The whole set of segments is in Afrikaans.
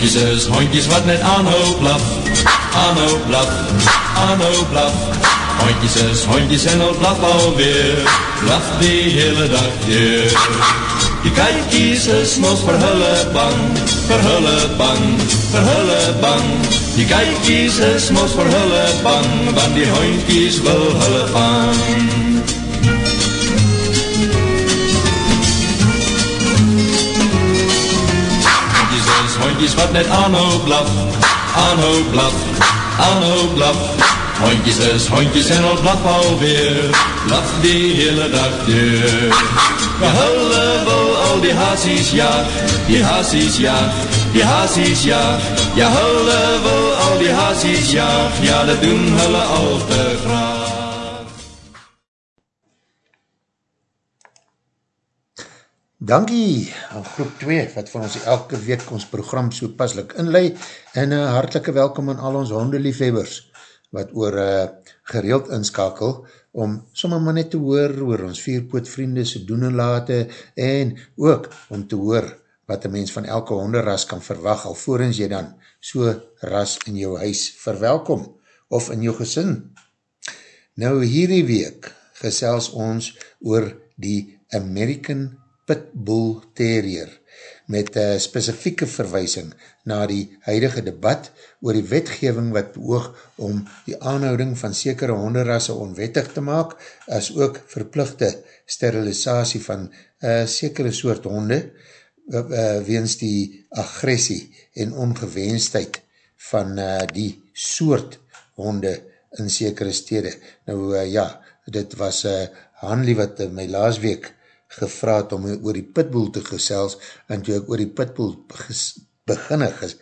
Hondjes is hondjes wat net aanhoop blaf, aanhoop blaf, aanhoop blaf. Hondjes is hondjes en al blaf alweer, blaf die hele dag deur. Die kijkies is mos vir hulle bang, vir hulle bang, vir hulle bang. Die kijkies is mos vir hulle bang, want die hondjies wil hulle vang. Wat net aanhou blaf, aanhou blaf, aanhou blaf. Hondjes is hondjes en al blaf alweer, blaf die hele dag deur. Ja, hulle wil al die haasies jaag, die haasies jaag, die haasies jaag. Ja, hulle wil al die haasies jaag, ja, dat doen hulle al te graag. Dankie aan groep 2 wat van ons elke week ons program so paslik inlei en een hartelike welkom aan al ons hondeliefhebbers wat oor uh, gereeld inskakel om sommer maar net te hoor oor ons vierpoot vriende se doen en late en ook om te hoor wat een mens van elke honderras kan verwag alvorens jy dan so ras in jou huis verwelkom of in jou gesin. Nou hierdie week gesels ons oor die American Pitbull Terrier met uh, specifieke verwijsing na die huidige debat oor die wetgeving wat beoog om die aanhouding van sekere honderrasse onwettig te maak, as ook verplichte sterilisatie van uh, sekere soort honde, uh, uh, weens die agressie en ongewenstheid van uh, die soort honde in sekere stede. Nou uh, ja, dit was uh, Hanlie wat uh, my laas week gevraad om oor die pitbull te gesels, en toe ek oor die pitbull beginne ges,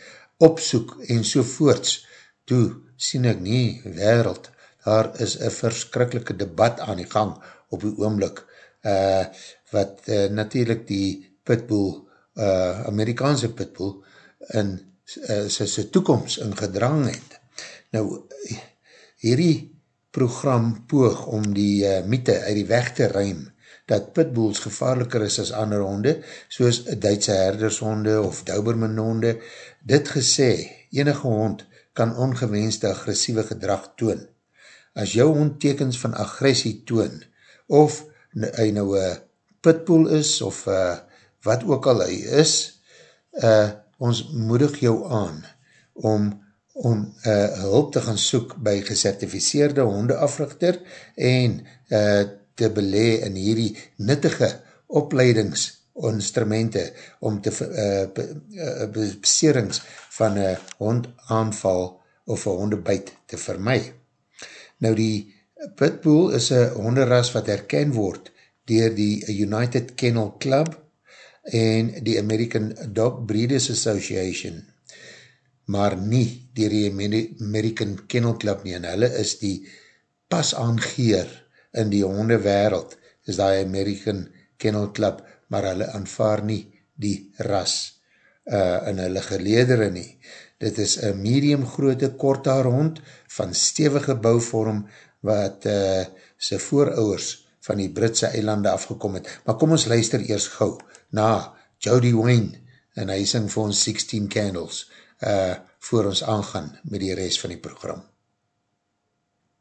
opsoek en sovoorts, toe sien ek nie wereld, daar is een verskrikkelike debat aan die gang op die oomlik, uh, wat uh, natuurlijk die pitbull, uh, Amerikaanse pitbull, in uh, sy, sy toekomst in gedrang het. Nou, hierdie program poog om die uh, mythe uit die weg te ruim, dat pitbulls gevaarliker is as ander honde, soos Duitse herdershonde of Daubermanhonde, dit gesê, enige hond kan ongewenste agressieve gedrag toon. As jou hond tekens van agressie toon, of hy nou een pitbull is, of uh, wat ook al hy is, uh, ons moedig jou aan om om uh, hulp te gaan soek by gesertificeerde hondeafrichter en uh, te belee in hierdie nuttige opleidingsinstrumente om te uh, beserings van een hondaanval of een hondebuit te vermy. Nou die Pitbull is een honderras wat herken word dier die United Kennel Club en die American Dog Breeders Association, maar nie dier die American Kennel Club nie, en hulle is die pas aangeer in die honde wereld is die American Kennel Club, maar hulle aanvaar nie die ras uh, in hulle geledere nie. Dit is een medium groote korthaar hond van stevige bouwvorm wat uh, sy voorouders van die Britse eilande afgekom het. Maar kom ons luister eers gauw na Jody Wayne en hy sing vir ons 16 Candles uh, voor ons aangaan met die rest van die program.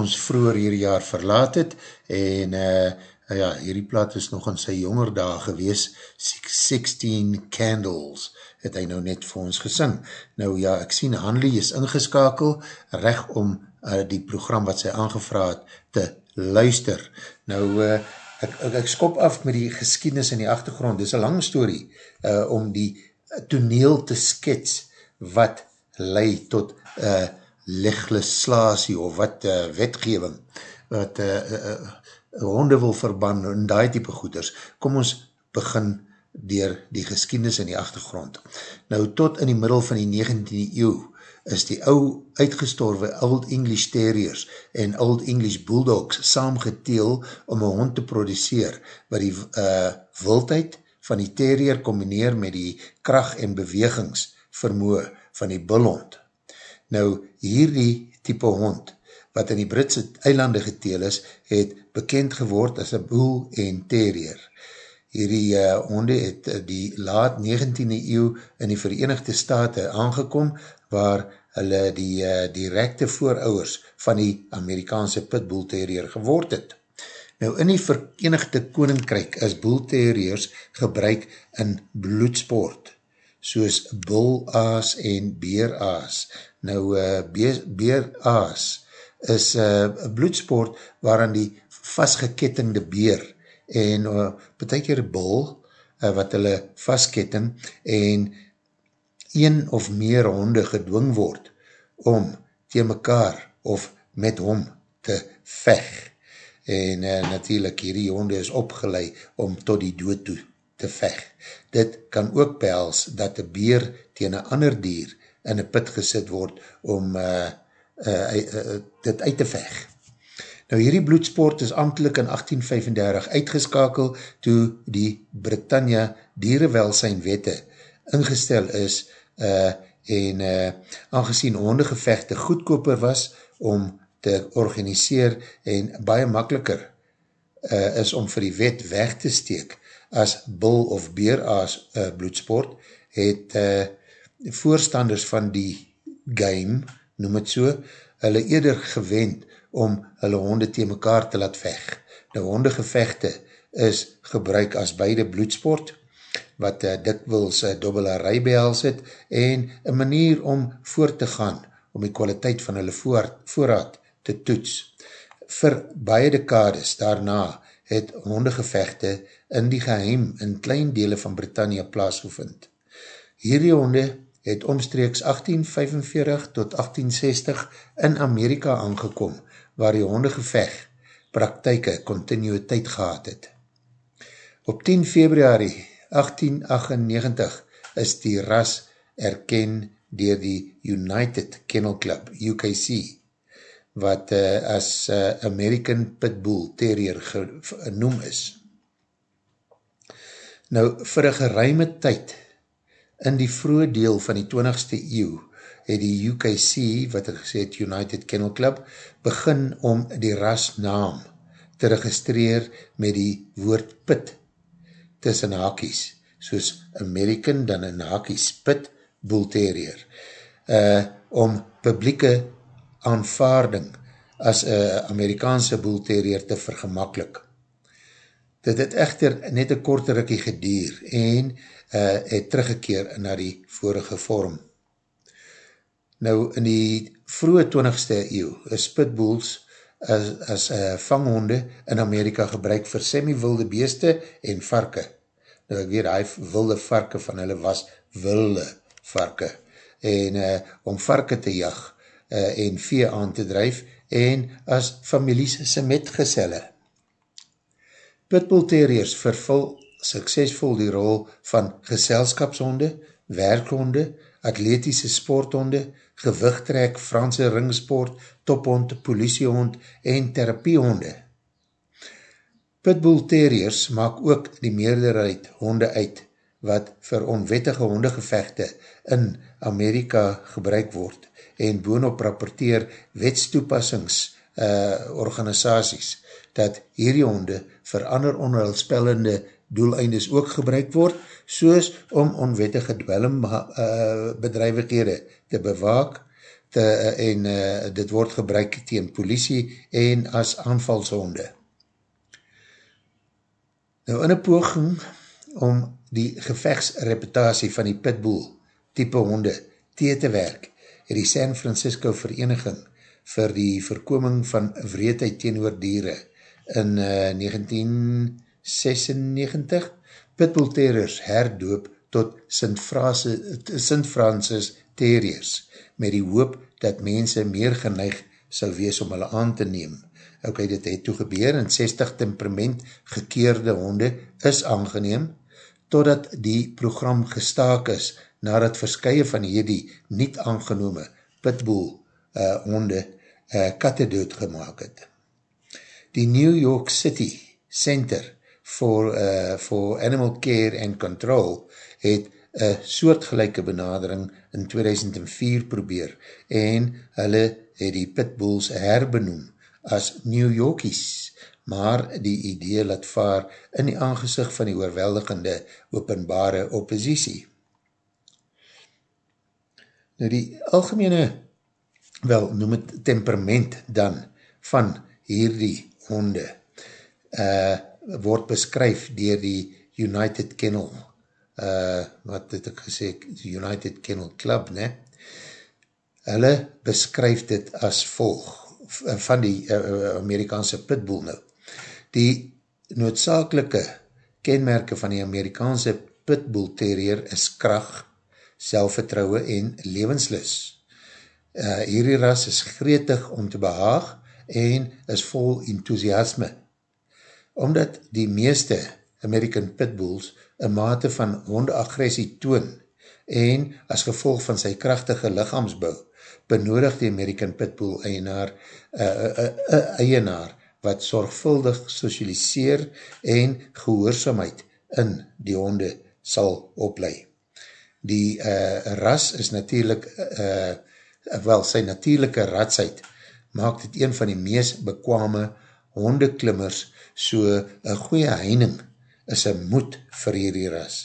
ons vroeger hierdie jaar verlaat het, en uh, ja, hierdie plaat is nog in sy jonger dag gewees, 16 Candles, het hy nou net vir ons gesing. Nou ja, ek sien Hanley is ingeskakel, recht om uh, die program wat sy aangevraad te luister. Nou, uh, ek, ek, ek skop af met die geskiednis in die achtergrond, dit is een lange story, uh, om die toneel te skets, wat lei tot uh, legislatie of wat uh, wetgeving wat uh, uh, honde wil verban en die type goeders. Kom ons begin dier die geskiednis in die achtergrond. Nou tot in die middel van die 19e eeuw is die ou uitgestorwe Old English Terriers en Old English Bulldogs saamgeteel om een hond te produceer wat die uh, wildheid van die terrier combineer met die kracht en bewegings vermoe van die bullhond. Nou, hierdie type hond, wat in die Britse eilande geteel is, het bekend geword as een boel en terrier. Hierdie uh, honde het uh, die laat 19e eeuw in die Verenigde Staten aangekom, waar hulle die uh, directe voorouwers van die Amerikaanse pitbull terrier geword het. Nou, in die Verenigde Koninkryk is bull terriers gebruik in bloedsport, soos bullaas en beeraas. Nou, uh, beeraas is uh, bloedsport waaran die vastgekettingde beer en uh, betek hier bul uh, wat hulle vastketting en een of meer honde gedwing word om tegen mekaar of met hom te vech. En uh, natuurlijk hierdie honde is opgeleid om tot die dood toe te vech. Dit kan ook behels dat die beer tegen een ander dier in een put gesit word om uh, uh, uh, dit uit te vech. Nou hierdie bloedsport is amtelijk in 1835 uitgeskakel toe die Britannia dierewelsijn wette ingestel is uh, en uh, aangezien hondegevechte goedkoper was om te organiseer en baie makkeliker uh, is om vir die wet weg te steek as bull of beeraas uh, bloedsport, het uh, voorstanders van die game, noem het so, hulle eerder gewend om hulle honde tegen mekaar te laat veg. Nou hondegevechte is gebruik as beide bloedsport, wat uh, dikwils uh, dobbele rijbehels het, en een manier om voort te gaan, om die kwaliteit van hulle voor, voorraad te toets. Vir baie dekades daarna het hondegevechte in die geheim in klein dele van Britannia plaasgevind. Hierdie honde het omstreeks 1845 tot 1860 in Amerika aangekom, waar die hondegevecht praktijke continuïteit gehad het. Op 10 februari 1898 is die ras erken dier die United Kennel Club, UKC, wat uh, as uh, American Pitbull Terrier genoem is. Nou, vir een geruime tyd, in die vroege deel van die 20ste eeuw, het die UKC, wat ek gesê het, United Kennel Club, begin om die rasnaam te registreer met die woord pit tussen hakies, soos American dan een hakies pit bull terrier, uh, om publieke aanvaarding as een Amerikaanse boelterrier te vergemakkelijk. Dit het echter net een korte rikkie gedier en uh, het teruggekeer na die vorige vorm. Nou, in die vroege 20ste eeuw is pitbulls as, as uh, vanghonde in Amerika gebruik vir semi-wilde beeste en varke. Nou, ek weet, hy wilde varke van hulle was wilde varke. En uh, om varke te jag, uh, en vee aan te drijf en as families se metgezelle. Pitbull terriers vervul suksesvol die rol van geselskapshonde, werkhonde, atletische sporthonde, gewichtrek, Franse ringsport, tophond, politiehond en therapiehonde. Pitbull terriers maak ook die meerderheid honde uit wat vir onwettige hondegevechte in Amerika gebruik word en boonop rapporteer wetstoepassings uh, organisaties dat hierdie honde vir ander onheilspellende doeleindes ook gebruik word, soos om onwettige dwellum uh, te bewaak, te, en uh, dit word gebruik teen politie en as aanvalshonde. Nou in een poging om die gevechtsreputatie van die pitbull type honde tee te werk, het die San Francisco Vereniging vir die voorkoming van vreedheid teenoor dieren in uh, 1996 pitbull terriers herdoop tot St. Francis terriers met die hoop dat mense meer geneig sal wees om hulle aan te neem. Ok, dit het toe gebeur en 60 temperament gekeerde honde is aangeneem totdat die program gestaak is nadat verskye van hierdie niet aangenome pitbull uh, honde uh, katte doodgemaak het. Die New York City Center for, uh, for Animal Care and Control het een soortgelijke benadering in 2004 probeer en hulle het die pitbulls herbenoem as New Yorkies, maar die idee laat vaar in die aangezicht van die oorweldigende openbare oppositie. Nou die algemene, wel noem het temperament dan, van hierdie honde, uh, word beskryf dier die United Kennel uh, wat het ek gesê, United Kennel Club, ne? Hulle beskryf dit as volg, van die uh, Amerikaanse pitbull nou. Die noodzakelike kenmerke van die Amerikaanse pitbull terrier is kracht, selfvertrouwe en levenslus. Uh, hierdie ras is gretig om te behaag en is vol enthousiasme. Omdat die meeste American pitbulls een mate van hondeagressie toon en as gevolg van sy krachtige lichaamsbouw benodig die American Pitbull eienaar, uh, uh, uh, eienaar wat zorgvuldig socialiseer en gehoorzaamheid in die honde sal oplei. Die uh, ras is natuurlijk, uh, wel sy natuurlijke ratsheid maak dit een van die meest bekwame hondeklimmers so een goeie heining is een moed vir hierdie ras.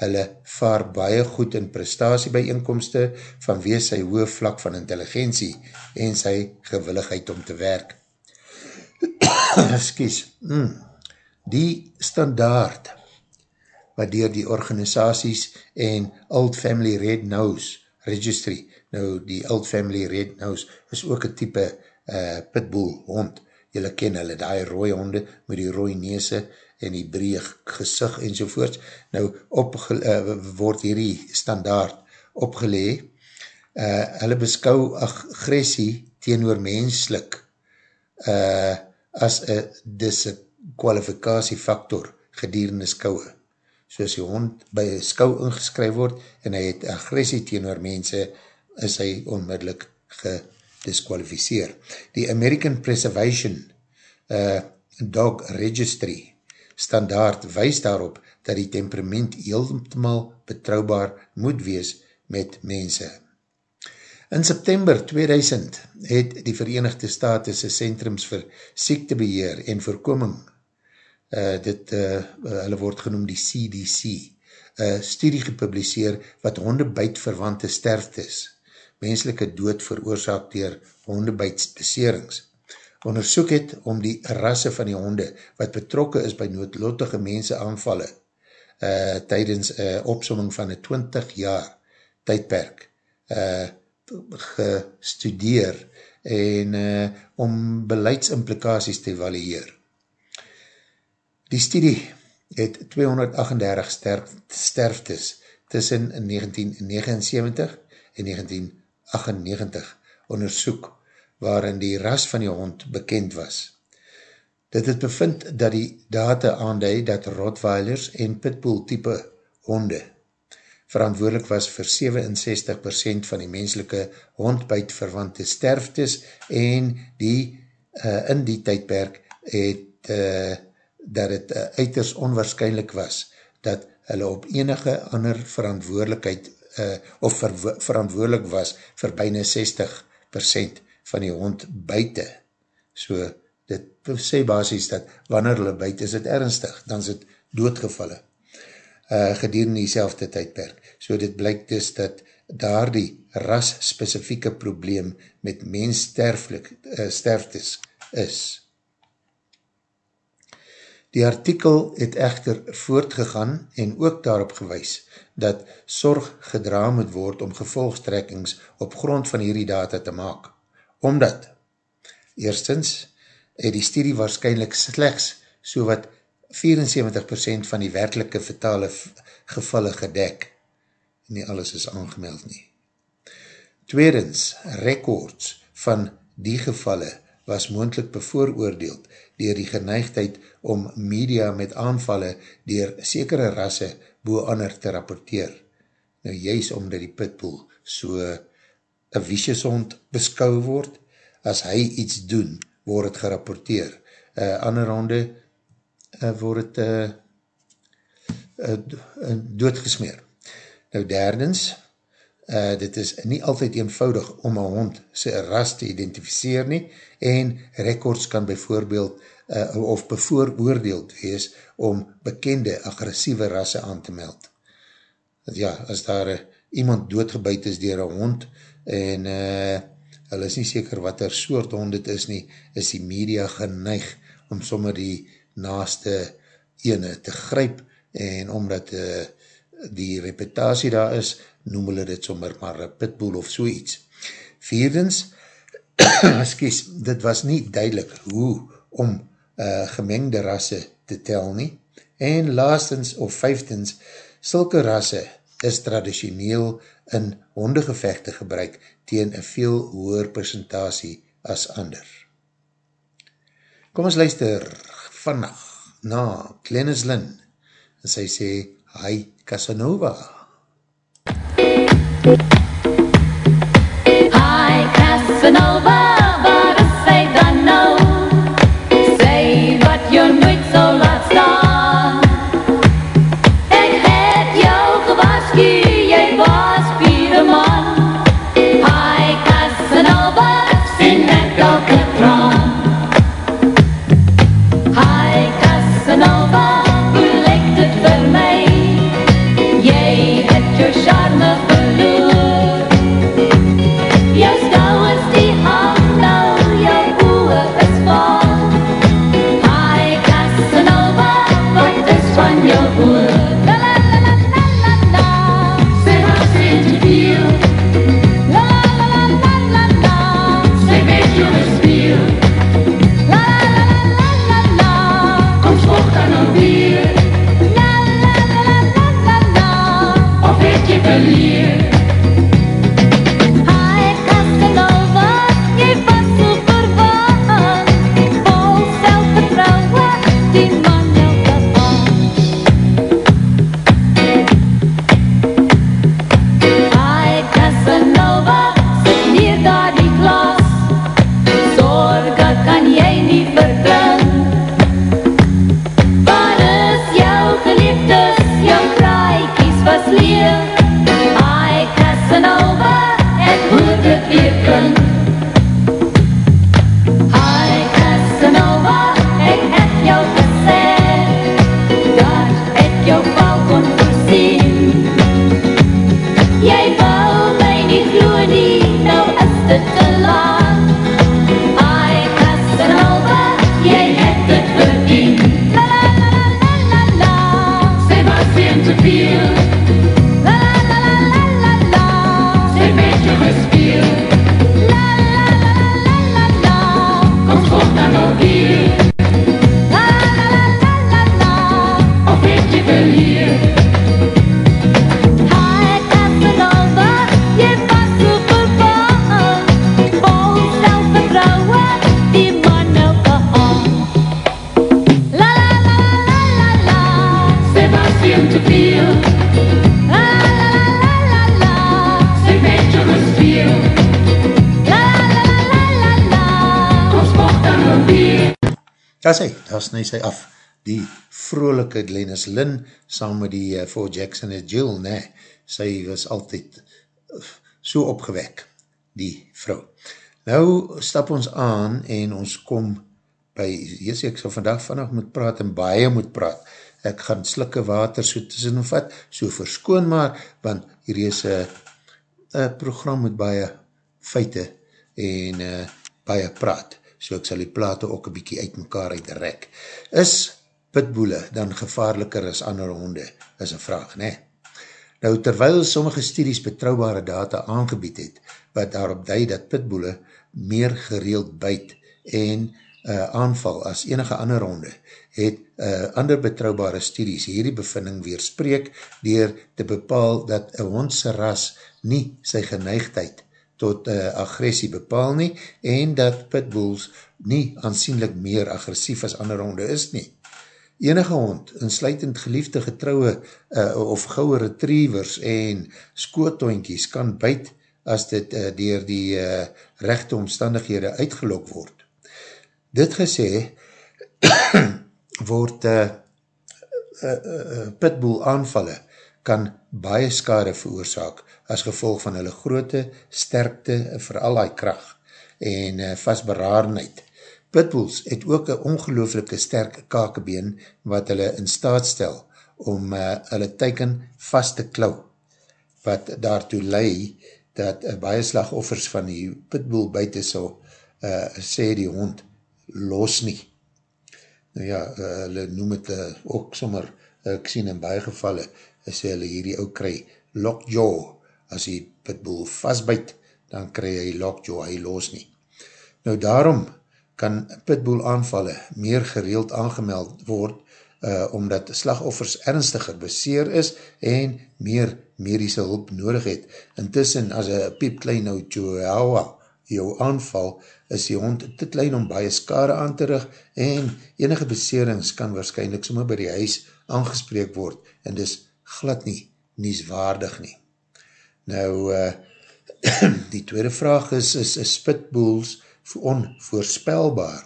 Hulle vaar baie goed in prestatie by inkomste vanweer sy hoë vlak van intelligentie en sy gewilligheid om te werk. Excuse. Mm. Die standaard wat dier die organisaties en Old Family Red Nose Registry, nou die Old Family Red Nose is ook een type uh, pitbull hond, jylle ken hulle, die rooie honde met die rooie neese, en die breeg gesig en sovoorts. Nou, opge, uh, word hierdie standaard opgelee. Uh, hulle beskou agressie teenoor menslik uh, as een disqualifikasiefaktor gedierende skouwe. So as die hond by skou ingeskryf word en hy het agressie teenoor mense, is hy onmiddellik gedisqualificeer. Die American Preservation uh, Dog Registry standaard wees daarop dat die temperament heeltemal betrouwbaar moet wees met mense. In September 2000 het die Verenigde Staten Centrums vir Siektebeheer en Voorkoming, uh, dit, uh, hulle word genoem die CDC, uh, studie gepubliseer wat hondebuitverwante sterftes, menselike dood veroorzaak dier hondebuitsbeserings onderzoek het om die rasse van die honde wat betrokken is by noodlottige mense aanvallen uh, tydens uh, opsomming van een 20 jaar tydperk uh, gestudeer en uh, om beleidsimplikaties te evalueer. Die studie het 238 sterf, sterftes tussen 1979 en 1998 onderzoek waarin die ras van die hond bekend was. Dit het bevind dat die data aandui dat Rottweilers en Pitbull type honde verantwoordelik was vir 67% van die menselike hondbuit verwante sterftes en die uh, in die tydperk het uh, dat het uh, uiters onwaarschijnlijk was dat hulle op enige ander verantwoordelikheid uh, of ver verantwoordelik was vir bijna 60% van die hond buiten. So, dit sê basis dat wanneer hulle buiten is het ernstig, dan is het doodgevallen. Uh, gedurende die selfde tydperk. So dit blyk dus dat daar die ras-specifieke probleem met mens uh, sterftes is. Die artikel het echter voortgegaan en ook daarop gewys dat sorg gedra moet word om gevolgstrekkings op grond van hierdie data te maak. Omdat, eerstens, het die studie waarschijnlijk slechts so wat 74% van die werkelike vertale gevalle gedek. Nie alles is aangemeld nie. Tweedens, records van die gevalle was moendlik bevooroordeeld dier die geneigdheid om media met aanvalle dier sekere rasse boe ander te rapporteer. Nou juist omdat die pitbull so een visiesond beskou word, as hy iets doen, word het gerapporteer. Uh, ander ronde uh, word het uh, uh, doodgesmeer. Nou derdens, uh, dit is nie altyd eenvoudig om een hond sy ras te identificeer nie, en records kan bijvoorbeeld uh, of bevooroordeeld wees om bekende agressieve rasse aan te meld. Ja, as daar uh, iemand doodgebuid is dier een hond en uh, hulle is nie seker wat er soort hond het is nie, is die media geneig om sommer die naaste ene te gryp en omdat uh, die reputatie daar is, noem hulle dit sommer maar pitbull of so iets. Vierdens, excuse, dit was nie duidelik hoe om uh, gemengde rasse te tel nie. En laastens of vijftens, sulke rasse is traditioneel in hondegevechte gebruik tegen een veel hoer presentatie as ander. Kom ons luister vannacht na Glennis Lynn en sy sê, Hi Casanova. Hi Thank you. Daar snu sy af, die vrolike Glennis Lynn, saam met die uh, Four Jackson en Jill, nee, sy was altyd uh, so opgewek, die vrou. Nou stap ons aan en ons kom by, sê, ek sal vandag vannacht moet praat en baie moet praat. Ek gaan slikke water so tussen vat, so verskoon maar, want hier is uh, een program met baie feite en uh, baie praat, so ek sal die plate ook een bykie uit mekaar uitrek. Is pitboele dan gevaarliker as ander honde, is een vraag, ne? Nou, terwyl sommige studies betrouwbare data aangebied het, wat daarop duid dat pitboele meer gereeld byt en uh, aanval as enige ander honde, het uh, ander betrouwbare studies hierdie bevinding weerspreek dier te bepaal dat een hondse ras nie sy geneigdheid tot uh, agressie bepaal nie en dat pitbulls nie aansienlik meer agressief as ander honde is nie. Enige hond, insluitend geliefde getrouwe uh, of gouwe retrievers en skootoinkies kan byt as dit uh, dier die uh, rechte omstandighede uitgelok word. Dit gesê, word uh, uh, uh, pitbull aanvalle kan baie skade veroorzaak as gevolg van hulle groote, sterkte, vooral die kracht en uh, vastberaarheid. Pitbulls het ook een ongelooflike sterk kakebeen wat hulle in staat stel om uh, hulle teiken vast te klauw, wat daartoe lei dat uh, baie slagoffers van die pitbull buiten so uh, sê die hond los nie nou ja, uh, hulle noem het uh, ook sommer, uh, ek sien in baie gevalle, is hulle hierdie ook kry lockjaw, as die pitbull vastbyt, dan kry hy lockjaw, hy los nie. Nou daarom kan pitbull aanvalle meer gereeld aangemeld word, uh, omdat slagoffers ernstiger beseer is en meer medische hulp nodig het. Intussen, as een piepklein nou chihuahua jou aanval, is die hond te klein om baie skade aan te rig en enige beserings kan waarschijnlijk sommer by die huis aangespreek word en dis glad nie nieswaardig nie. Nou, uh, die tweede vraag is, is, is pitbulls onvoorspelbaar?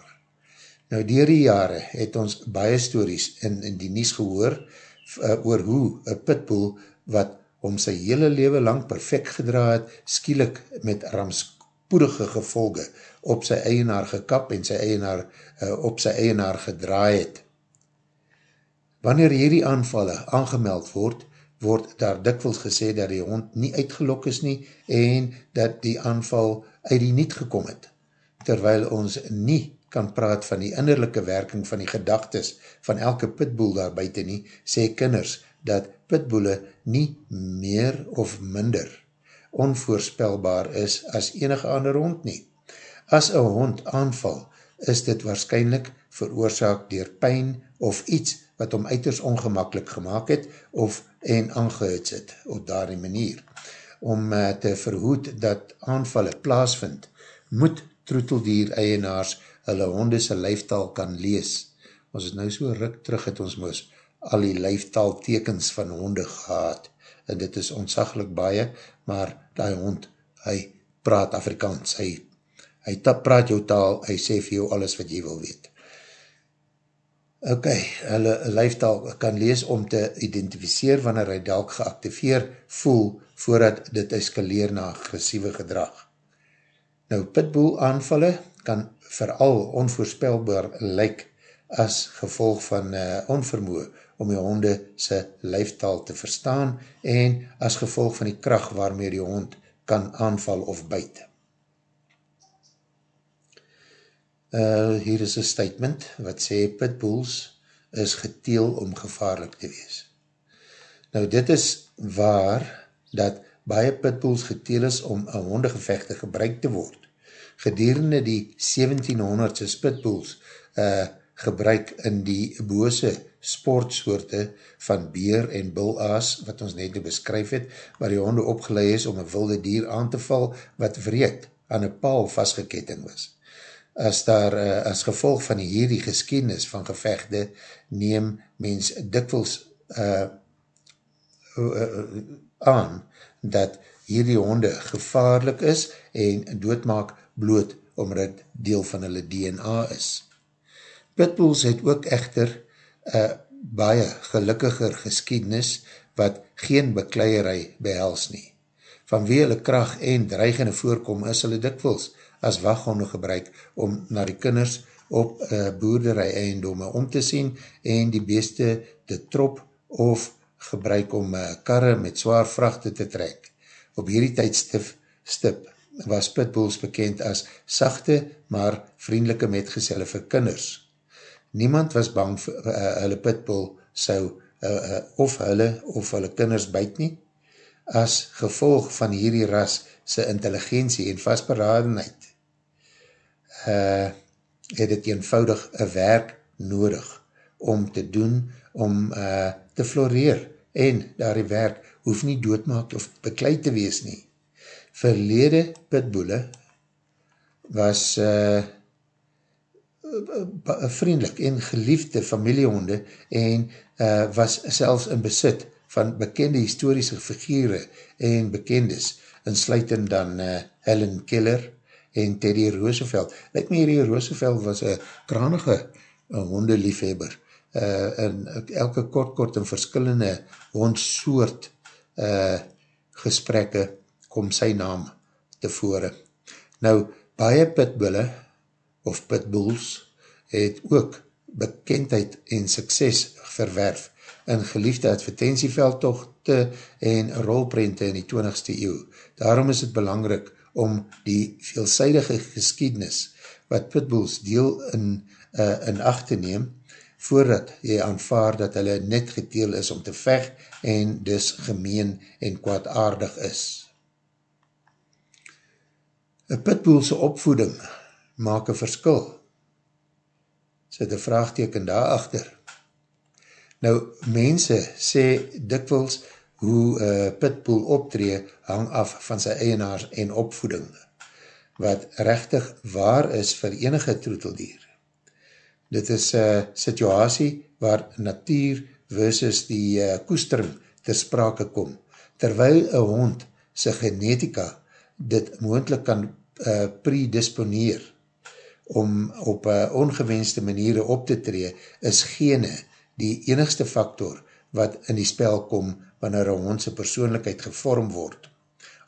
Nou, dier die jare het ons baie stories in, in die nies gehoor uh, oor hoe een pitbull wat om sy hele leven lang perfect gedra het, skielik met ramspoedige gevolge op sy eienaar gekap en sy eienaar uh, op sy eienaar gedraai het. Wanneer hierdie aanvalle aangemeld word, word daar dikwels gesê dat die hond nie uitgelok is nie en dat die aanval uit die niet gekom het. Terwyl ons nie kan praat van die innerlijke werking van die gedagtes van elke pitboel daar buiten nie, sê kinders dat pitboele nie meer of minder onvoorspelbaar is as enige ander hond nie. As een hond aanval, is dit waarschijnlijk veroorzaak dier pijn of iets wat om uiters ongemakkelijk gemaakt het of en aangehuts het op daardie manier. Om uh, te verhoed dat aanvalle plaasvind, moet troeteldier eienaars hulle hondese lijftaal kan lees. Ons het nou so ruk terug het ons moes al die lijftaal tekens van honde gehad en dit is ontzaglik baie, maar die hond, hy praat Afrikaans, hy hy praat jou taal, hy sê vir jou alles wat jy wil weet. Ok, hulle lijftaal kan lees om te identificeer wanneer hy dalk geactiveer voel voordat dit eskaleer na agressieve gedrag. Nou, pitbull aanvalle kan vooral onvoorspelbaar lyk as gevolg van uh, onvermoe om die honde sy lijftaal te verstaan en as gevolg van die kracht waarmee die hond kan aanval of buiten. Uh, hier is een statement wat sê pitbulls is geteel om gevaarlik te wees. Nou dit is waar dat baie pitbulls geteel is om een hondegevechte gebruik te word. Gedurende die 1700s is pitbulls uh, gebruik in die bose sportsoorte van beer en bulaas, wat ons net beskryf het, waar die honde opgeleid is om een wilde dier aan te val, wat vreed aan een paal vastgeketting was as daar uh, as gevolg van hierdie geskiedenis van gevechte neem mens dikwels uh, uh, aan dat hierdie honde gevaarlik is en doodmaak bloot omdat deel van hulle DNA is. Pitbulls het ook echter uh, baie gelukkiger geskiedenis wat geen bekleierij behels nie. Vanwee hulle kracht en dreigende voorkom is hulle dikwels as waghonde gebruik om na die kinders op uh, boerderij eiendome om te sien en die beeste te trop of gebruik om uh, karre met zwaar vrachte te trek. Op hierdie tydstip stip was pitbulls bekend as sachte, maar vriendelike metgezelle vir kinders. Niemand was bang vir uh, hulle pitbull sou uh, uh, of hulle of hulle kinders byt nie. As gevolg van hierdie ras sy intelligentie en vastberadenheid uh, het het eenvoudig een werk nodig om te doen, om uh, te floreer en daar die werk hoef nie doodmaak of bekleid te wees nie. Verlede pitboele was uh, vriendelik en geliefde familiehonde en uh, was selfs in besit van bekende historische figure en bekendes, insluitend dan uh, Helen Keller en Teddy Roosevelt. Lijkt my hierdie Roosevelt was een kranige hondeliefhebber uh, en elke kort kort en verskillende hondsoort uh, gesprekke kom sy naam tevore. Nou, baie pitbulle of pitbulls het ook bekendheid en sukses verwerf in geliefde advertentieveldtochte en rolprente in die 20ste eeuw. Daarom is het belangrik om die veelzijdige geskiednis wat pitbulls deel in, uh, in acht te neem, voordat jy aanvaar dat hulle net geteel is om te veg en dus gemeen en kwaadaardig is. Een pitboelse opvoeding maak een verskil. Sit een vraagteken daarachter. Nou, mense sê dikwils hoe een pitboel optree hang af van sy eienaars en opvoeding, wat rechtig waar is vir enige troeteldier. Dit is een situasie waar natuur versus die uh, koestering ter sprake kom. Terwyl een hond sy genetika dit moendlik kan uh, predisponeer om op uh, ongewenste maniere op te tree, is gene die enigste factor wat in die spel kom wanneer een hondse persoonlijkheid gevorm word.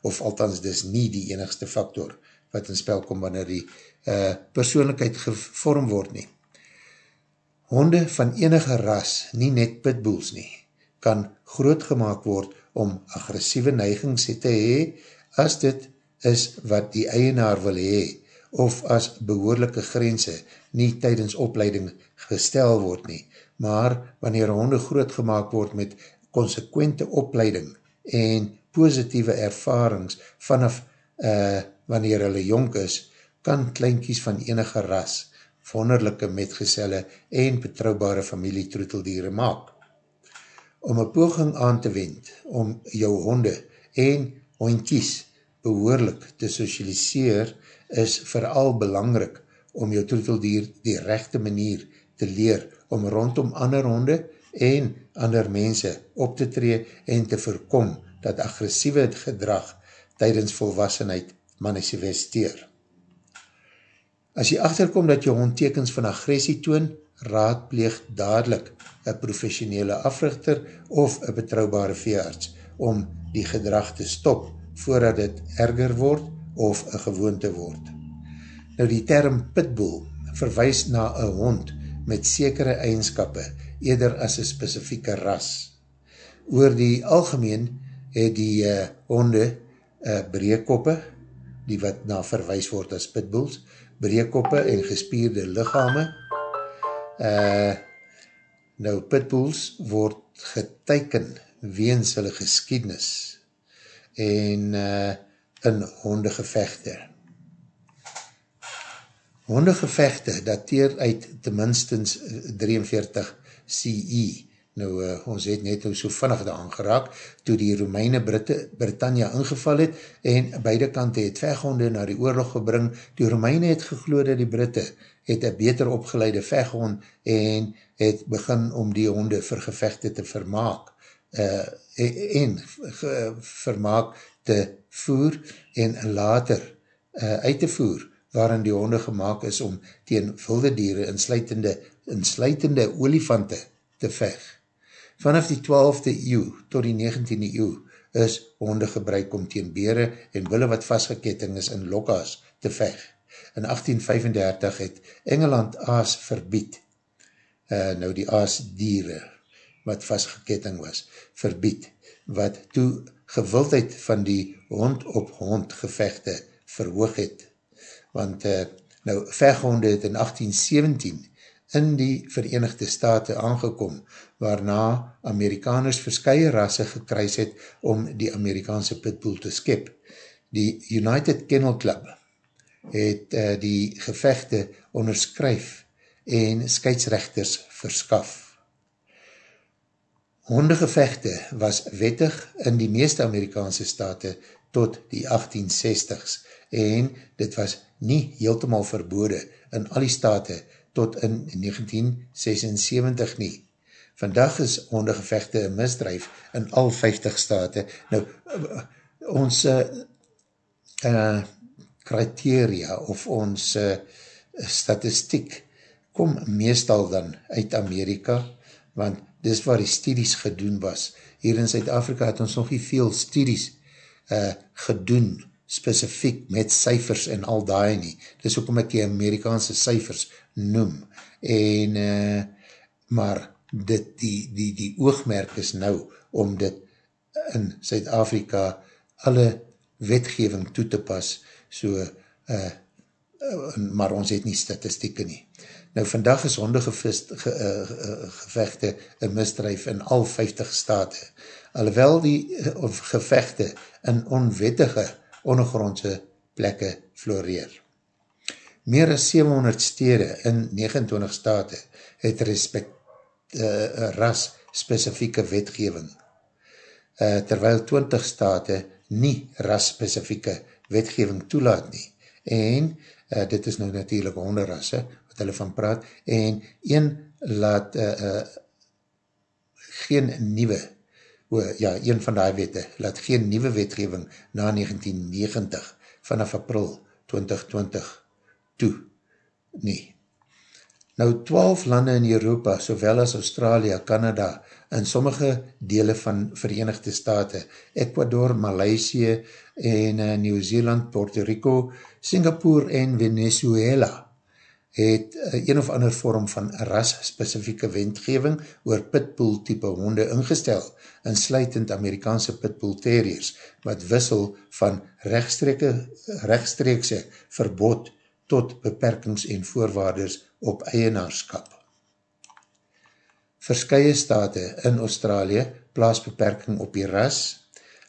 Of althans dis nie die enigste factor wat in spel kom wanneer die uh, persoonlijkheid gevorm word nie. Honde van enige ras, nie net pitbulls nie, kan grootgemaak word om agressieve neigings te hee, as dit is wat die eienaar wil hee, of as behoorlijke grense nie tydens opleiding gestel word nie, maar wanneer honde grootgemaak word met consequente opleiding en positieve ervarings vanaf uh, wanneer hulle jonk is, kan kleinkies van enige ras wonderlijke metgezelle en betrouwbare familietroeteldiere maak. Om een poging aan te wend om jou honde en hondkies behoorlik te socialiseer is vooral belangrik om jou troeteldier die rechte manier te leer om rondom ander honde en ander mense op te tree en te voorkom dat agressieve gedrag tydens volwassenheid manifesteer. As jy achterkom dat jou hond tekens van agressie toon, raadpleeg dadelijk een professionele africhter of een betrouwbare veearts om die gedrag te stop voordat het erger word of een gewoonte word. Nou die term pitbull verwijs na een hond met sekere eigenskappe eerder as een specifieke ras. Oor die algemeen het die uh, honde uh, breekoppe, die wat na verwijs word as pitbulls, breekoppe en gespierde lichame. Uh, nou, pitbulls word geteiken weens hulle geskiednis en uh, in hondegevechte. Hondegevechte dateer uit tenminstens 43 CE Nou, uh, ons het net nou so vannig daar aangeraak, toe die Romeine Britte, Britannia ingeval het, en beide kante het veghonde na die oorlog gebring. Die Romeine het gegloed dat die Britte het een beter opgeleide veghond en het begin om die honde vir gevechte te vermaak uh, en ge, vermaak te voer en later uh, uit te voer waarin die honde gemaakt is om teen wilde dieren insluitende, insluitende olifante te vech. Vanaf die 12de eeuw tot die 19e eeuw is honde gebruik om teen bere en wille wat vastgeketting is in lokka's te veg. In 1835 het Engeland aas verbied, uh, nou die aas dieren, wat vastgeketting was, verbied, wat toe gewildheid van die hond op hond gevechte verhoog het. Want uh, nou, veghonde het in 1817 in die Verenigde Staten aangekom, waarna Amerikaners verskye rasse gekruis het om die Amerikaanse pitbull te skep. Die United Kennel Club het uh, die gevechte onderskryf en scheidsrechters verskaf. Hondegevechte was wettig in die meeste Amerikaanse state tot die 1860s en dit was nie heeltemal verbode in al die state tot in 1976 nie. Vandag is hondegevechte een misdrijf in al 50 state. Nou, ons uh, uh, criteria of ons uh, statistiek kom meestal dan uit Amerika, want dis waar die studies gedoen was. Hier in Zuid-Afrika het ons nog nie veel studies uh, gedoen, specifiek met cijfers en al daai nie. Dis ook om ek die Amerikaanse cijfers noem. En, uh, maar dit, die, die, die oogmerk is nou om dit in Zuid-Afrika alle wetgeving toe te pas, so, uh, maar ons het nie statistieke nie. Nou vandag is hondegeveste ge, uh, gevechte een misdrijf in al 50 state. Alhoewel die uh, gevechte in onwettige ondergrondse plekke floreer. Meer as 700 stede in 29 state het respect, uh, ras specifieke wetgeving, uh, terwyl 20 state nie ras specifieke wetgeving toelaat nie. En uh, dit is nou natuurlijk honderrasse, wat hulle van praat, en een laat uh, uh, geen nieuwe, o, ja, een van die wette, laat geen nieuwe wetgeving na 1990 vanaf april 2020 toe, nie. Nou, 12 lande in Europa, sowel as Australië, Canada, en sommige dele van Verenigde Staten, Ecuador, Maleisië en uh, Nieuw-Zeeland, Puerto Rico, Singapore en Venezuela, het uh, een of ander vorm van ras-specifieke wendgeving oor pitbull type honde ingestel, en sluitend Amerikaanse pitbull terriers, wat wissel van rechtstreekse verbod tot beperkings en voorwaarders op eienaarskap. Verskye state in Australië plaas beperking op die ras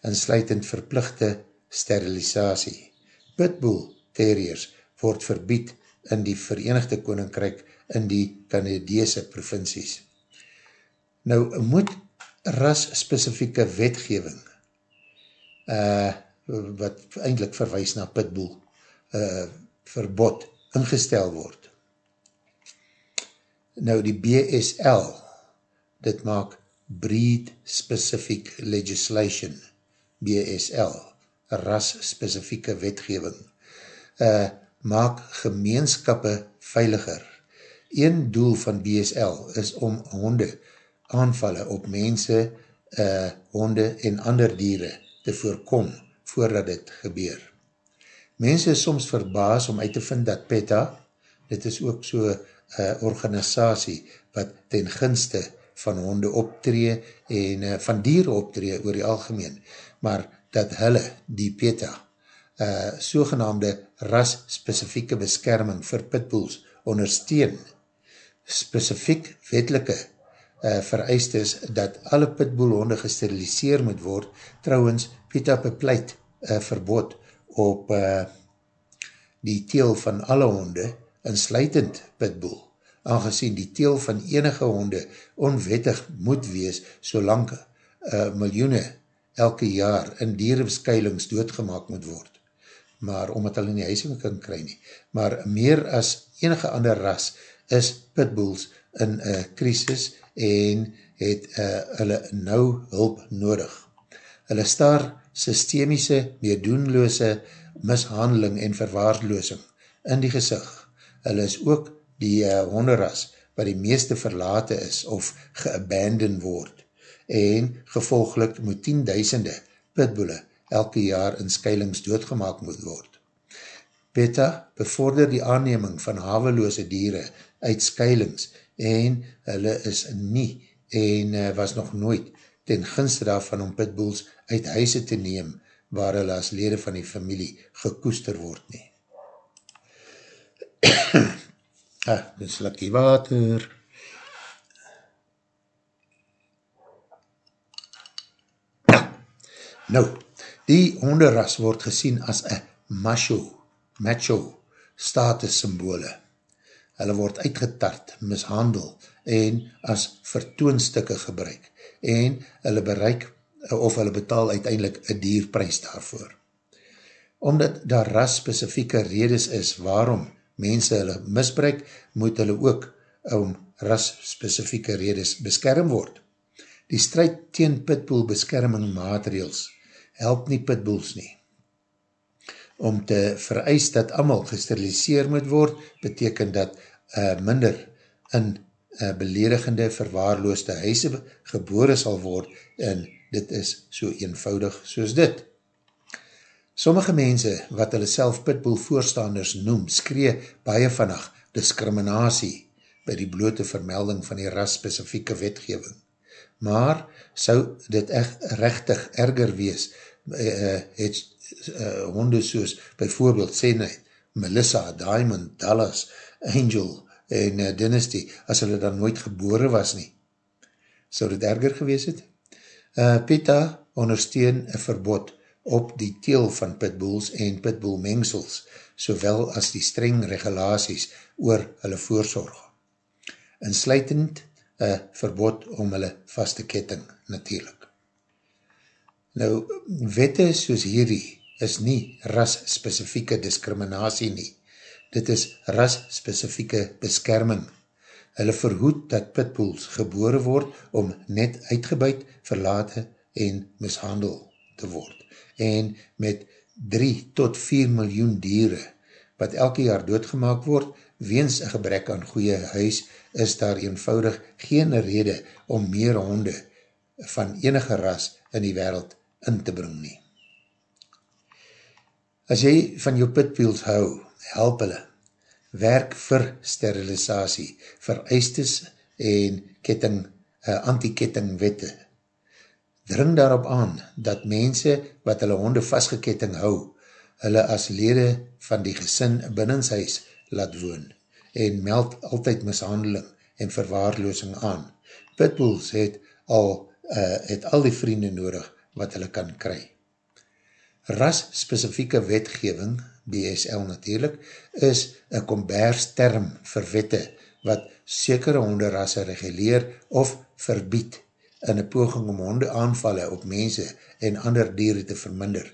en sluitend verplichte sterilisatie. Pitbull terriers word verbied in die Verenigde Koninkryk in die Canadese provincies. Nou moet ras-specifieke wetgeving uh, wat eindelijk verwijs na pitbull uh, verbod ingestel word. Nou die BSL, dit maak Breed Specific Legislation, BSL, ras-specifieke wetgeving, uh, maak gemeenskappe veiliger. Een doel van BSL is om honde aanvallen op mense, uh, honde en ander dieren te voorkom voordat dit gebeur. Mense is soms verbaas om uit te vind dat PETA, dit is ook so uh, organisatie wat ten gunste van honde optree en uh, van dieren optree oor die algemeen, maar dat hulle, die PETA, uh, sogenaamde ras-specifieke beskerming vir pitbulls ondersteun. Specifiek wetelike uh, vereist is dat alle pitbullhonde gesteriliseer moet word, trouwens PETA bepleit uh, verbod op uh, die teel van alle honde, insluitend pitbull, aangezien die teel van enige honde onwettig moet wees, solang uh, miljoene elke jaar in dierenbeskuilings doodgemaak moet word. Maar omdat hulle nie huising kan kry nie. Maar meer as enige ander ras is pitbulls in een krisis en het uh, hulle nou hulp nodig. Hulle staar systemische, meedoenloose mishandeling en verwaarloosing in die gezicht. Hulle is ook die uh, honderras wat die meeste verlate is of geabandon word en gevolglik moet tienduisende pitboele elke jaar in skuilings doodgemaak moet word. PETA bevorder die aanneming van haveloose dieren uit skuilings en hulle is nie en uh, was nog nooit ten gunste daarvan om pitbulls uit huise te neem waar hulle as lede van die familie gekoester word nie. ah, dit is lakkie water. Nou, die honderras word gesien as een macho, macho status symbole. Hulle word uitgetart, mishandel en as vertoonstukke gebruik en hulle bereik of hulle betaal uiteindelik een dierprys daarvoor. Omdat daar ras specifieke redes is waarom mense hulle misbruik, moet hulle ook om ras specifieke redes beskerm word. Die strijd teen pitbull beskerming maatregels help nie pitbulls nie. Om te vereis dat amal gesteriliseer moet word, beteken dat uh, minder in uh, beledigende verwaarloosde huise gebore sal word en dit is so eenvoudig soos dit. Sommige mense wat hulle self pitbull voorstanders noem, skree baie vannig discriminatie by die blote vermelding van die ras-specifieke wetgeving. Maar sou dit echt rechtig erger wees, uh, het uh, honde soos bijvoorbeeld net Melissa, Diamond, Dallas, Angel en uh, Dynasty, as hulle dan nooit gebore was nie. Sou dit erger gewees het? Uh, PETA ondersteun een verbod op die teel van pitbulls en pitbull mengsels, sowel as die streng regulaties oor hulle voorzorg. Insluitend een verbod om hulle vaste ketting, natuurlijk. Nou, wette soos hierdie is nie ras-specifieke discriminatie nie. Dit is ras-specifieke beskerming. Hulle verhoed dat pitbulls gebore word om net uitgebuid, verlate en mishandel te word en met 3 tot 4 miljoen dieren wat elke jaar doodgemaak word, weens een gebrek aan goeie huis, is daar eenvoudig geen rede om meer honde van enige ras in die wereld in te bring nie. As jy van jou pitbuilds hou, help hulle, werk vir sterilisatie, vir eistes en ketting, uh, anti-ketting wette, dring daarop aan dat mense wat hulle honde vastgeketting hou, hulle as lede van die gesin binnenshuis laat woon en meld altyd mishandeling en verwaarloosing aan. Pitbulls het al, uh, het al die vriende nodig wat hulle kan kry. Ras-specifieke wetgeving, BSL natuurlijk, is een kombers term vir wette wat sekere honderrasse reguleer of verbied in een poging om honde aanvallen op mense en ander dieren te verminder.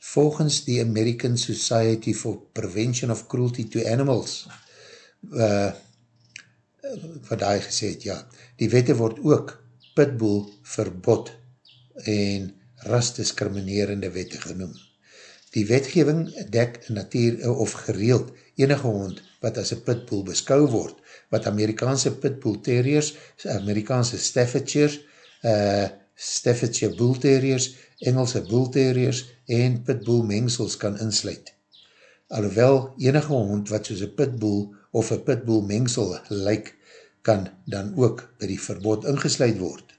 Volgens die American Society for Prevention of Cruelty to Animals, uh, wat daar gesê het, ja, die wette word ook pitbull verbod en rasdiskriminerende wette genoem. Die wetgeving dek natuur of gereeld enige hond wat as een pitbull beskou word, wat Amerikaanse pitbull terriers, Amerikaanse Staffordshires, uh, Staffordshire Bull Terriers, Engelse Bull Terriers en Pitbull mengsels kan insluit. Alhoewel enige hond wat soos een Pitbull of een Pitbull mengsel lyk, kan dan ook by die verbod ingesluid word.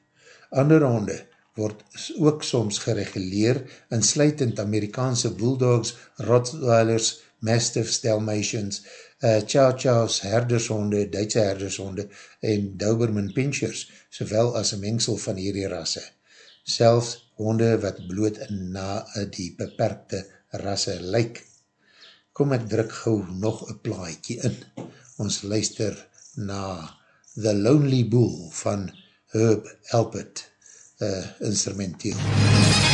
Andere honde word ook soms gereguleer insluitend Amerikaanse Bulldogs, Rottweilers, Mastiffs, Dalmatians, uh, Chow Chow's herdershonde, Duitse herdershonde en Doberman Pinchers, sowel as een mengsel van hierdie rasse. Selfs honde wat bloot na die beperkte rasse lyk. Kom ek druk gauw nog een plaatje in. Ons luister na The Lonely Bull van Herb Alpert, uh, instrumenteel. MUZIEK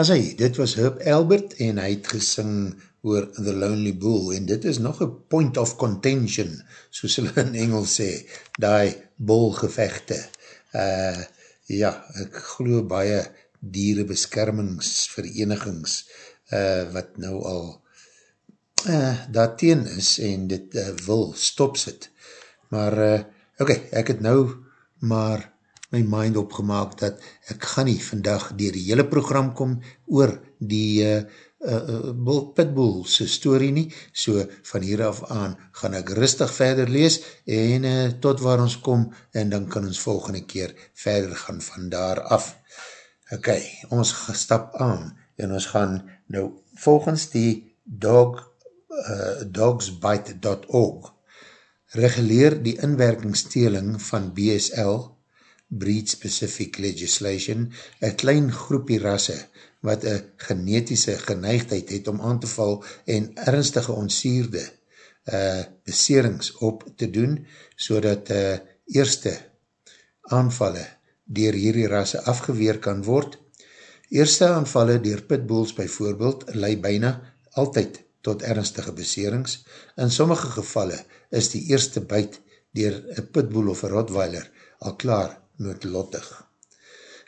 As hy, dit was Herb Albert en hy het gesing oor The Lonely Bull en dit is nog een point of contention, soos hulle in Engels sê, die bolgevechte. Uh, ja, ek geloof baie dierebeskermingsverenigings uh, wat nou al uh, daar teen is en dit uh, wil stopsit. Maar, uh, oké, okay, ek het nou maar my mind opgemaak dat ek gaan nie vandag dier die hele program kom oor die uh, uh, Pitbull sy story nie, so van hier af aan gaan ek rustig verder lees en uh, tot waar ons kom en dan kan ons volgende keer verder gaan van daar af. Ok, ons stap aan en ons gaan nou volgens die dog, uh, dogsbite.org reguleer die inwerkingsteling van BSL breed specific legislation, een klein groepie rasse wat een genetische geneigdheid het om aan te val en ernstige onsierde uh, beserings op te doen, so dat uh, eerste aanvalle dier hierdie rasse afgeweer kan word. Eerste aanvalle dier pitbulls bijvoorbeeld lei bijna altyd tot ernstige beserings. In sommige gevalle is die eerste byt dier een pitbull of een rotweiler al klaar noodlottig.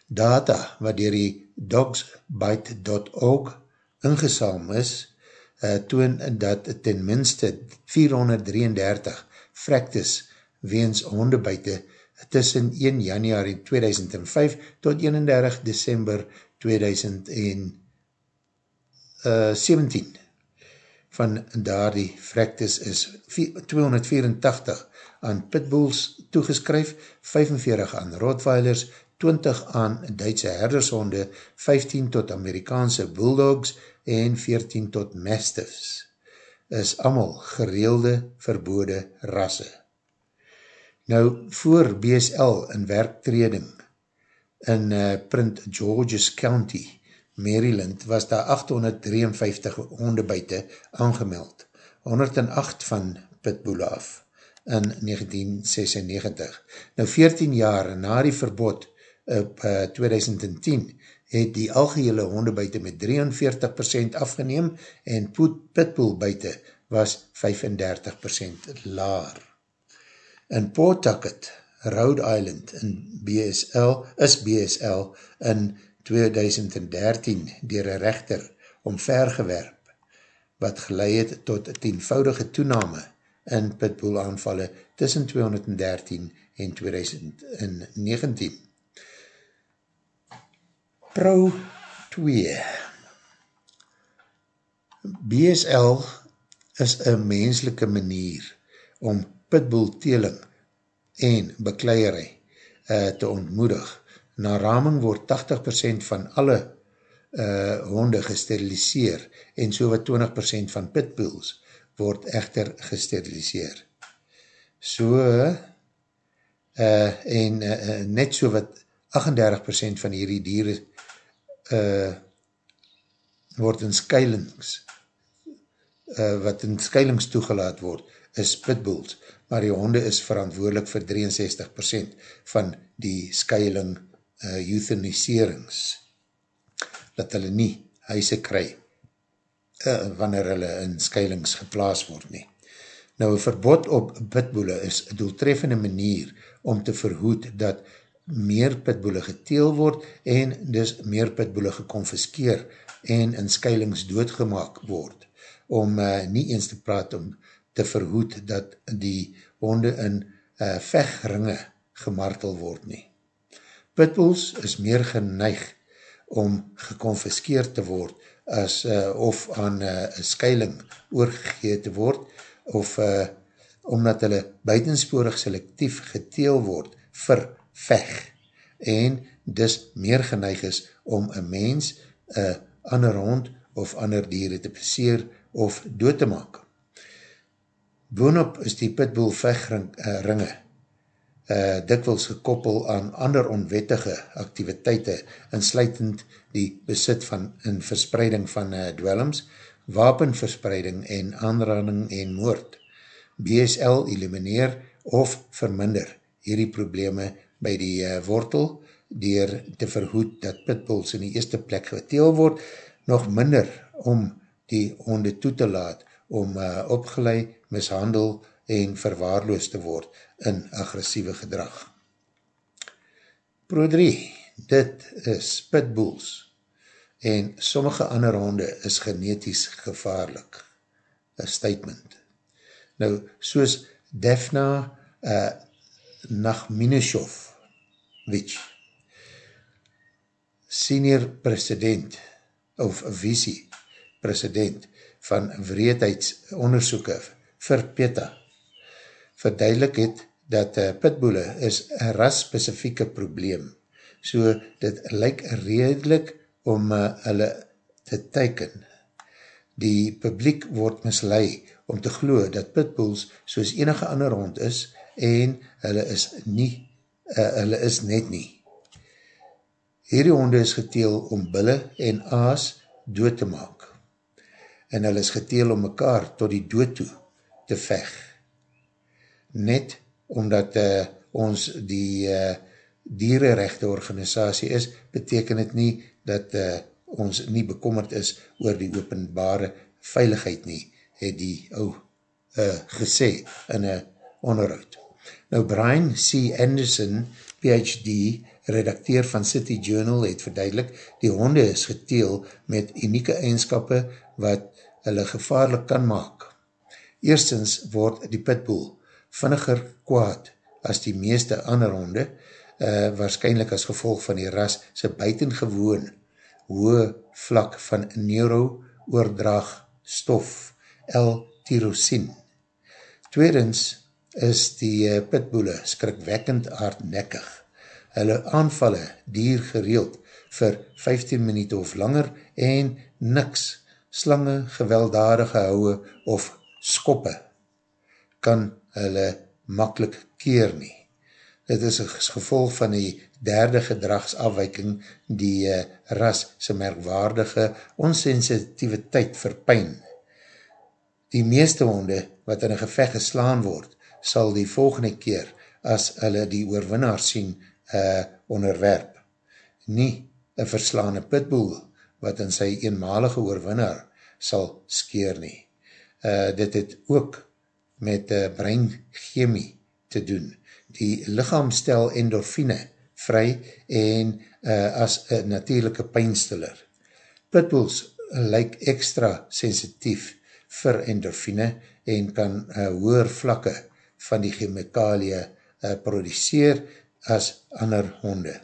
Data wat dier die dogsbite.org ingesaam is, uh, toon dat ten minste 433 fraktes weens hondebuite tussen 1 januari 2005 tot 31 december 2017 uh, van daar die fraktes is 284 aan pitbulls toegeskryf, 45 aan Rottweilers, 20 aan Duitse herdershonde, 15 tot Amerikaanse bulldogs en 14 tot mastiffs. Is amal gereelde verbode rasse. Nou, voor BSL in werktreding in uh, Print Georges County, Maryland, was daar 853 hondebuite aangemeld. 108 van Pitbull af in 1996. Nou 14 jaar na die verbod op uh, 2010 het die algehele hondebuite met 43% afgeneem en pitbull buite was 35% laar. In Pawtucket, Rhode Island in BSL, is BSL in 2013 dier een rechter omvergewerp wat geleid het tot tienvoudige toename in pitbull aanvalle tussen 213 en 2019. Pro 2 BSL is een menselike manier om pitbull teling en bekleierij uh, te ontmoedig. Na raming word 80% van alle uh, honde gesteriliseer en so wat 20% van pitbulls word echter gesteriliseer. So, uh, en uh, net so wat 38% van hierdie dieren uh, word in skuilings, uh, wat in skuilings toegelaat word, is pitbulls, maar die honde is verantwoordelik vir 63% van die skuiling uh, euthaniserings, dat hulle nie huise kry uh, wanneer hulle in skuilings geplaas word nie. Nou, een verbod op pitboele is een doeltreffende manier om te verhoed dat meer pitboele geteel word en dus meer pitboele geconfiskeer en in skuilings doodgemaak word, om uh, nie eens te praat om te verhoed dat die honde in uh, vechringe gemartel word nie. Pitbulls is meer geneig om geconfiskeer te word as uh, of aan uh, skuiling oorgegeet word of uh, omdat hulle buitensporig selectief geteel word vir veg en dus meer geneig is om een mens een ander hond of ander dieren te beseer of dood te maak. Boonop is die pitbull vegringe uh, dikwils gekoppel aan ander onwettige activiteite, insluitend die besit van in verspreiding van uh, dwellings, wapenverspreiding en aanranding en moord. BSL elimineer of verminder hierdie probleme by die uh, wortel dier te verhoed dat pitbulls in die eerste plek geteel word, nog minder om die honde toe te laat om uh, opgeleid, mishandel en verwaarloos te word in agressieve gedrag. Pro 3, dit is pitbulls en sommige ander honde is genetisch gevaarlik. A statement. Nou, soos Defna uh, Nachminishov, Witch, senior president of visie president van wreedheidsonderzoeken vir PETA verduidelik het dat uh, pitboele is een ras-specifieke probleem. So dit lyk redelijk om uh, hulle te teiken. Die publiek word mislui om te glo dat pitbulls soos enige ander hond is en hulle is nie, uh, hulle is net nie. Hierdie honde is geteel om bille en aas dood te maak. En hulle is geteel om mekaar tot die dood toe te veg. Net omdat uh, ons die uh, dierenrechte organisatie is, beteken het nie dat uh, ons nie bekommerd is oor die openbare veiligheid nie, het die ou uh, gesê in een onderhoud. Nou Brian C. Anderson, PhD, redacteur van City Journal, het verduidelik, die honde is geteel met unieke eigenskappe wat hulle gevaarlik kan maak. Eerstens word die pitbull vinniger kwaad as die meeste ander honde, uh, waarschijnlijk as gevolg van die ras sy buitengewoon hoë vlak van neuro-oordraag stof L-tyrosine. Tweedens is die uh, pitboele skrikwekkend aardnekkig. Hulle aanvalle dier gereeld vir 15 minuut of langer en niks slange, gewelddadige houwe of skoppe kan hulle makkelijk keer nie. Dit is gevolg van die derde gedragsafwijking die uh, ras sy merkwaardige onsensitiviteit vir pijn. Die meeste honde wat in een gevecht geslaan word, sal die volgende keer as hulle die oorwinnaar sien uh, onderwerp. Nie een verslaande pitboel wat in sy eenmalige oorwinnaar sal skeer nie. Uh, dit het ook met uh, breinchemie te doen die lichaam stel endorfine vry en uh, as een natuurlijke pijnstiller. Pitbulls lyk extra sensitief vir endorfine en kan uh, hoer vlakke van die chemikalie uh, produceer as ander honde.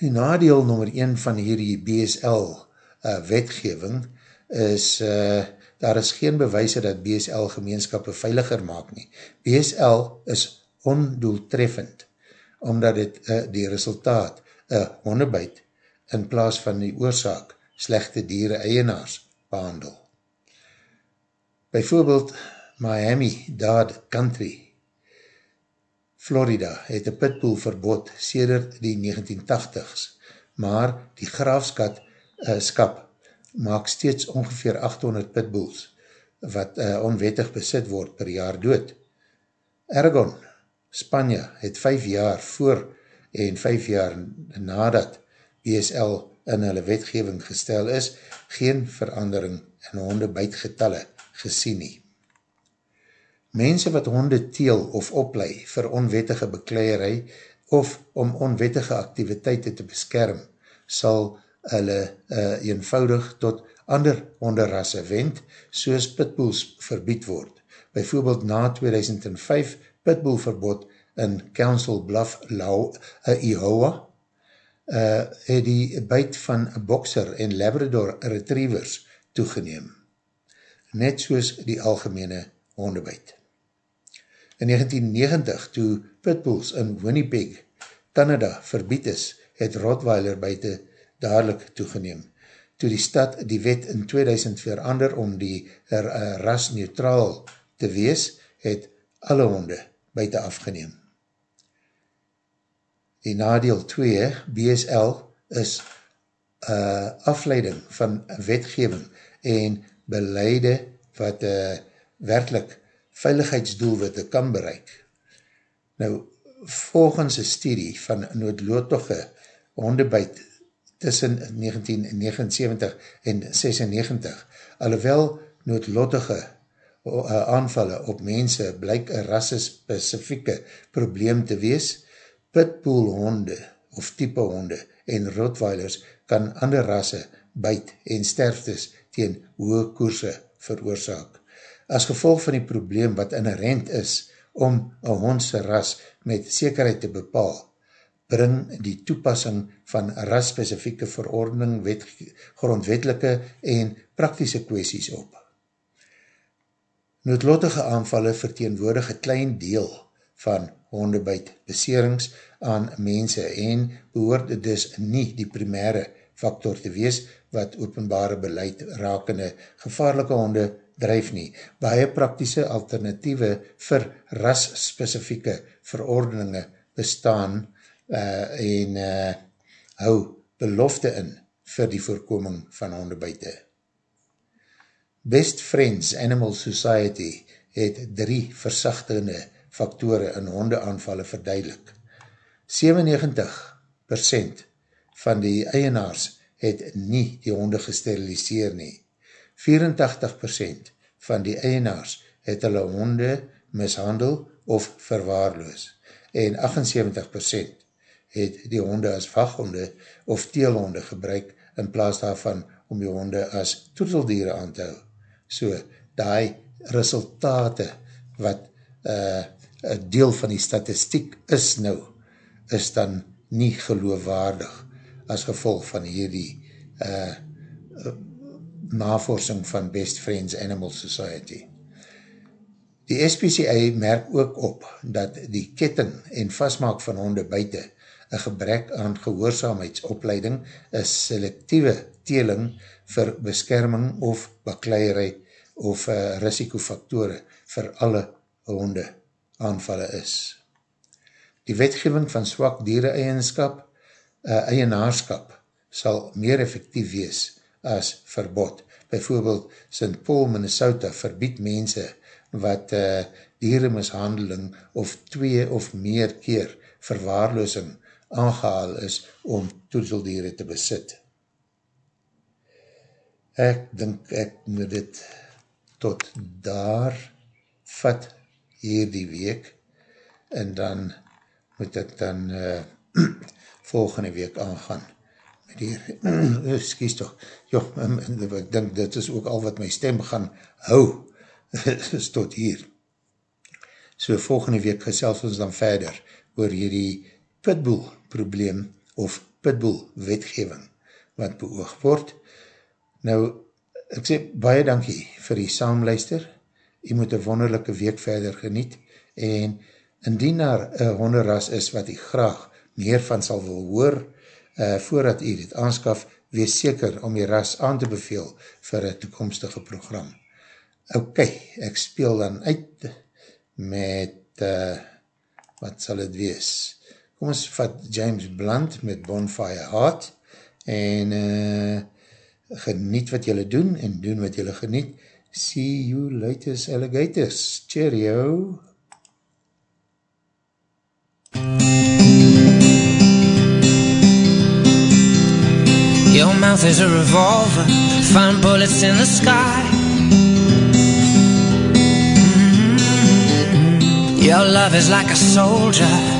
Die nadeel nummer 1 van hierdie BSL uh, wetgeving is uh, daar is geen bewijse dat BSL gemeenskappe veiliger maak nie. BSL is ondoeltreffend, omdat dit uh, die resultaat, een uh, hondebuit, in plaas van die oorzaak, slechte dieren eienaars behandel. Bijvoorbeeld Miami Dade Country, Florida, het een pitbull verbod sedert die 1980s, maar die graafskat uh, skap maak steeds ongeveer 800 pitbulls wat uh, onwettig besit word per jaar dood. Aragon, Spanje, het 5 jaar voor en 5 jaar nadat BSL in hulle wetgeving gestel is, geen verandering in honde buitgetalle gesien nie. Mense wat honde teel of oplei vir onwettige bekleierij of om onwettige activiteite te beskerm, sal hulle uh, eenvoudig tot ander honderrasse wend, soos pitbulls verbied word. Bijvoorbeeld na 2005 pitbull verbod in Council Bluff, Lau, uh, Iowa, uh, het die buit van boxer en Labrador retrievers toegeneem. Net soos die algemene hondebuit. In 1990, toe pitbulls in Winnipeg, Canada verbied is, het Rottweiler buiten dadelijk toegeneem. Toe die stad die wet in 2000 verander om die uh, ras neutraal te wees, het alle honde buiten afgeneem. Die nadeel 2, BSL, is uh, afleiding van wetgeving en beleide wat uh, werkelijk veiligheidsdoelwitte kan bereik. Nou, volgens een studie van noodlotige hondebuit tussen 1979 en 96, alhoewel noodlottige uh, aanvalle op mense blyk een rasse-specifieke probleem te wees, pitbullhonde of type honde en rotweilers kan ander rasse byt en sterftes teen hoge koerse veroorzaak. As gevolg van die probleem wat inherent is om een hondse ras met zekerheid te bepaal, bring die toepassing van ras-specifieke verordening, wet, grondwetelike en praktische kwesties op. Noodlottige aanvalle verteenwoordig een klein deel van hondebuit beserings aan mense en behoort dus nie die primaire faktor te wees wat openbare beleid rakende gevaarlike honde drijf nie. Baie praktische alternatieve vir ras-specifieke verordeninge bestaan uh, en uh, hou belofte in vir die voorkoming van hondebuite. Best Friends Animal Society het drie versachtigende faktore in hondeaanvalle verduidelik. 97% van die eienaars het nie die honde gesteriliseer nie. 84% van die eienaars het hulle honde mishandel of verwaarloos. En 78% het die honde as vaghonde of teelhonde gebruik in plaas daarvan om die honde as toeteldiere aan te hou. So, die resultate wat uh, deel van die statistiek is nou, is dan nie geloofwaardig as gevolg van hierdie uh, navorsing van Best Friends Animal Society. Die SPCA merk ook op dat die ketting en vastmaak van honde buiten een gebrek aan gehoorzaamheidsopleiding, een selectieve teling vir beskerming of bakleierij of uh, risikofaktore vir alle honde aanvallen is. Die wetgeving van swak dieren eigenskap, uh, eienaarskap, sal meer effectief wees as verbod. Bijvoorbeeld St. Paul, Minnesota verbied mense wat uh, dierenmishandeling of twee of meer keer verwaarloosing aangehaal is om toeseldieren te besit. Ek dink ek moet dit tot daar vat hier die week en dan moet ek dan uh, volgende week aangaan met die, excuse toch, jo, ek dink dit is ook al wat my stem gaan hou, is tot hier. So volgende week gesels ons dan verder oor hierdie pitbull probleem of pitbull wetgeving wat beoog word. Nou, ek sê baie dankie vir die saamluister. Jy moet een wonderlijke week verder geniet en indien daar een honderras is wat jy graag meer van sal wil hoor, uh, voordat jy dit aanskaf, wees seker om jy ras aan te beveel vir een toekomstige program. Ok, ek speel dan uit met, uh, wat sal het wees? Kom ons vat James Blunt met Bonfire Heart en uh, geniet wat jylle doen en doen wat jylle geniet. See you latest alligators. Cheerio! Your mouth is a revolver Find bullets in the sky mm-hmm. Your love is like a soldier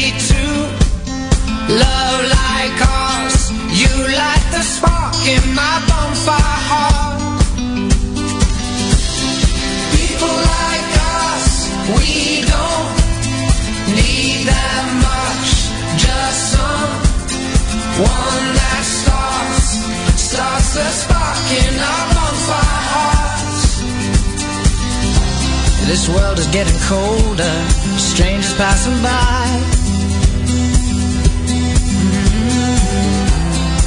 spark in my bonfire heart. People like us, we don't need that much, just some one that starts, starts the spark in our bonfire hearts. This world is getting colder, strangers passing by.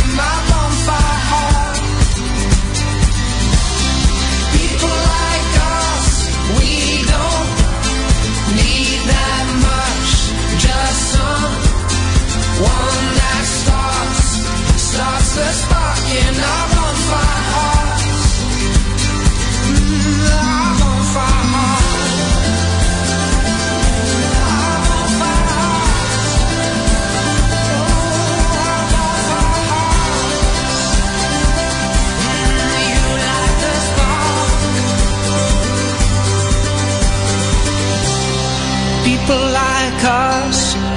In my bonfire